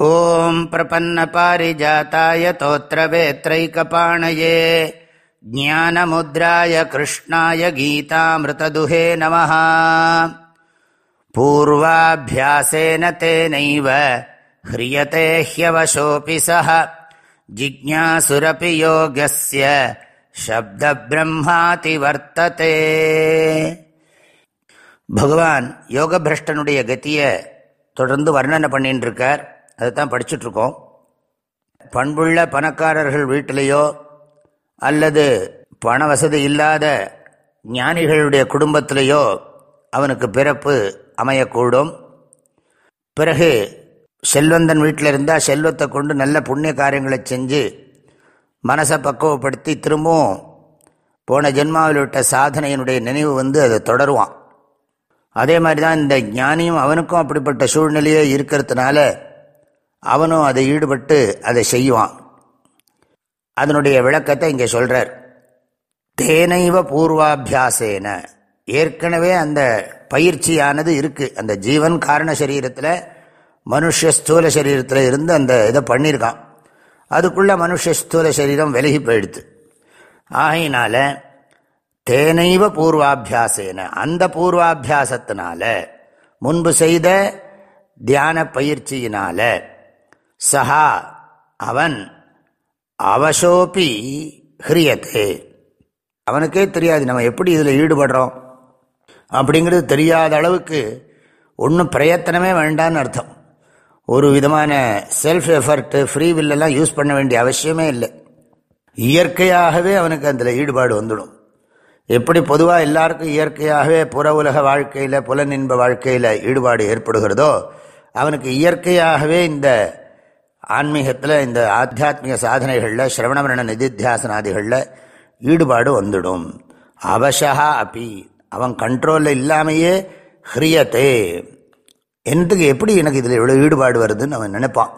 ॐ प्रपन्नपारिजाताय तोत्रवेत्रैकपाणये ज्ञानमुद्राय कृष्णाय गीतामृतदुहे नमः पूर्वाभ्यासेन तेनैव ह्रियते ह्यवशोऽपि सः जिज्ञासुरपि योगस्य சப்தபிரம்மாதி வர்த்ததே பகவான் யோகபிரஷ்டனுடைய கத்தியை தொடர்ந்து வர்ணனை பண்ணிட்டு இருக்கார் அதை தான் படிச்சுட்ருக்கோம். பண்புள்ள பணக்காரர்கள் வீட்டிலேயோ அல்லது பண வசதி இல்லாத ஞானிகளுடைய குடும்பத்திலேயோ அவனுக்கு பிறப்பு அமையக்கூடும். பிறகு செல்வந்தன் வீட்டில் இருந்தால் செல்வத்தை கொண்டு நல்ல புண்ணிய காரியங்களை செஞ்சு மனசை பக்குவப்படுத்தி திரும்பவும் போன ஜென்மாவில் விட்ட சாதனையினுடைய நினைவு வந்து அதை தொடருவான். அதே மாதிரி தான் இந்த ஞானியும் அவனுக்கும் அப்படிப்பட்ட சூழ்நிலையே இருக்கிறதுனால அவனும் அதை ஈடுபட்டு அதை செய்வான். அதனுடைய விளக்கத்தை இங்கே சொல்கிறார் தேனைவ பூர்வாபியாசேன. ஏற்கனவே அந்த பயிற்சியானது இருக்குது அந்த ஜீவன் காரண சரீரத்தில் மனுஷ ஸ்தூல சரீரத்தில் இருந்து அந்த இதை பண்ணியிருக்கான் அதுக்குள்ளே மனுஷ ஸ்தூல சரீரம் விலகி போயிடுது. ஆகையினால தேனைவ பூர்வாபியாசேன. அந்த பூர்வாபியாசத்தினால முன்பு செய்த தியான பயிற்சியினால சஹா அவன் அவசோப்பி ஹிரியத்தே. அவனுக்கே தெரியாது நம்ம எப்படி இதில் ஈடுபடுறோம்? அப்படிங்கிறது தெரியாத அளவுக்கு ஒன்றும் பிரயத்தனமே வேண்டான்னு அர்த்தம். ஒரு விதமான செல்ஃப் எஃபர்ட்டு ஃப்ரீ வில்லெல்லாம் யூஸ் பண்ண வேண்டிய அவசியமே இல்லை. இயற்கையாகவே அவனுக்கு அதில் ஈடுபாடு வந்துடும். எப்படி பொதுவாக எல்லாருக்கும் இயற்கையாகவே புற உலக வாழ்க்கையில் புலனின்ப வாழ்க்கையில் ஈடுபாடு ஏற்படுகிறதோ அவனுக்கு இயற்கையாகவே இந்த ஆன்மீகத்தில் இந்த ஆத்தியாத்மிக சாதனைகளில் சிரவணமரண நிதித்தியாசனாதிகளில் ஈடுபாடு வந்துடும். அவசா அப்பி அவன் கண்ட்ரோலில் இல்லாமையே ஹிரியத்தே என்னத்துக்கு எப்படி எனக்கு இதில் இவ்வளோ ஈடுபாடு வருதுன்னு அவன் நினைப்பான்.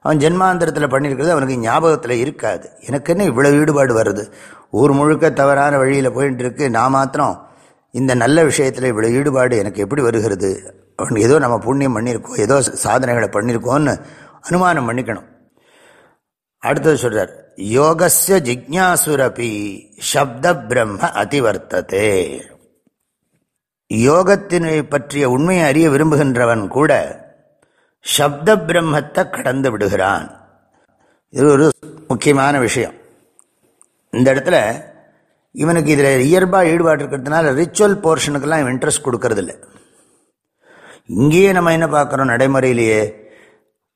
அவன் ஜென்மாந்திரத்தில் பண்ணியிருக்கிறது அவனுக்கு ஞாபகத்தில் இருக்காது. எனக்கு என்ன இவ்வளோ ஈடுபாடு வருது? ஊர் முழுக்க தவறான வழியில் போயிட்டு இருக்கு நான் மாத்திரம் இந்த நல்ல விஷயத்தில் இவ்வளோ ஈடுபாடு எனக்கு எப்படி வருகிறது? அவன் ஏதோ நம்ம புண்ணியம் பண்ணியிருக்கோம் ஏதோ சாதனைகளை பண்ணியிருக்கோன்னு அனுமானம் பண்ணிக்கணும். அடுத்தது சொல்கிறார் யோகஸ்ய ஜிக்யாசுரபி சப்த பிரம்ம அதிவர்த்ததே. யோகத்தினை பற்றிய உண்மையை அறிய விரும்புகின்றவன் கூட சப்த பிரம்மத்தை கடந்து விடுகிறான். இது ஒரு முக்கியமான விஷயம். இந்த இடத்துல இவனுக்கு இதில் இயல்பாக ஈடுபாடு இருக்கிறதுனால ரிச்சுவல் போர்ஷனுக்கெல்லாம் இவன் இன்ட்ரெஸ்ட் கொடுக்கறதில்ல. இங்கேயே நம்ம என்ன பார்க்குறோம் நடைமுறையிலேயே?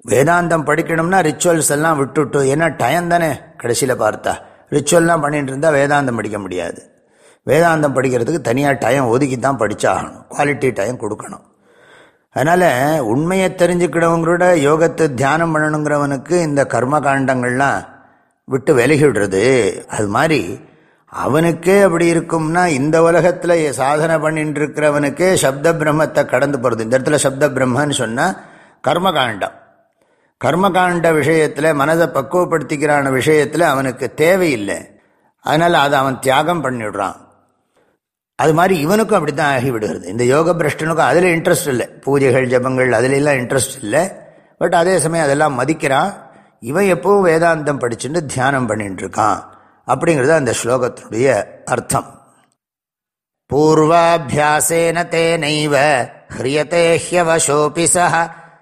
வேதாந்தம் படிக்கணும்னா ரிச்சுவல்ஸ் எல்லாம் விட்டுட்டு ஏன்னா டைம் தானே கடைசியில் பார்த்தா. ரிச்சுவல்லாம் பண்ணிட்டு இருந்தால் வேதாந்தம் படிக்க முடியாது. வேதாந்தம் படிக்கிறதுக்கு தனியாக டைம் ஒதுக்கி தான் படித்தாகணும் குவாலிட்டி டைம் கொடுக்கணும். அதனால் உண்மையை தெரிஞ்சுக்கிறவங்களோட யோகத்தை தியானம் பண்ணணுங்கிறவனுக்கு இந்த கர்ம காண்டங்கள்லாம் விட்டு விலகிடுறது. அது மாதிரி அவனுக்கே அப்படி இருக்கும்னா இந்த உலகத்தில் சாதனை பண்ணிட்டு இருக்கிறவனுக்கே சப்த பிரம்மத்தை கடந்து போகிறது இந்த இடத்துல சப்த பிரம்மன்னு சொன்னால் கர்மகாண்டம். கர்மகாண்ட விஷயத்தில் மனதை பக்குவப்படுத்திக்கிறான விஷயத்தில் அவனுக்கு தேவையில்லை. அதனால் அதை அவன் தியாகம் பண்ணிவிடுறான் அது மாதிரி இவனுக்கும் அப்படி தான் ஆகிவிடுகிறது. இந்த யோக பிரஷ்டனுக்கும் அதில் இன்ட்ரெஸ்ட் இல்லை. பூஜைகள் ஜபங்கள் அதிலெல்லாம் இன்ட்ரெஸ்ட் இல்லை. பட் அதே சமயம் அதெல்லாம் மதிக்கிறான். இவன் எப்பவும் வேதாந்தம் படிச்சுட்டு தியானம் பண்ணிட்டு இருக்கான் அப்படிங்கிறது அந்த ஸ்லோகத்தினுடைய அர்த்தம். பூர்வாபியாசேன தேனைவ ஹிரியதே ஹியவசோபி சஹ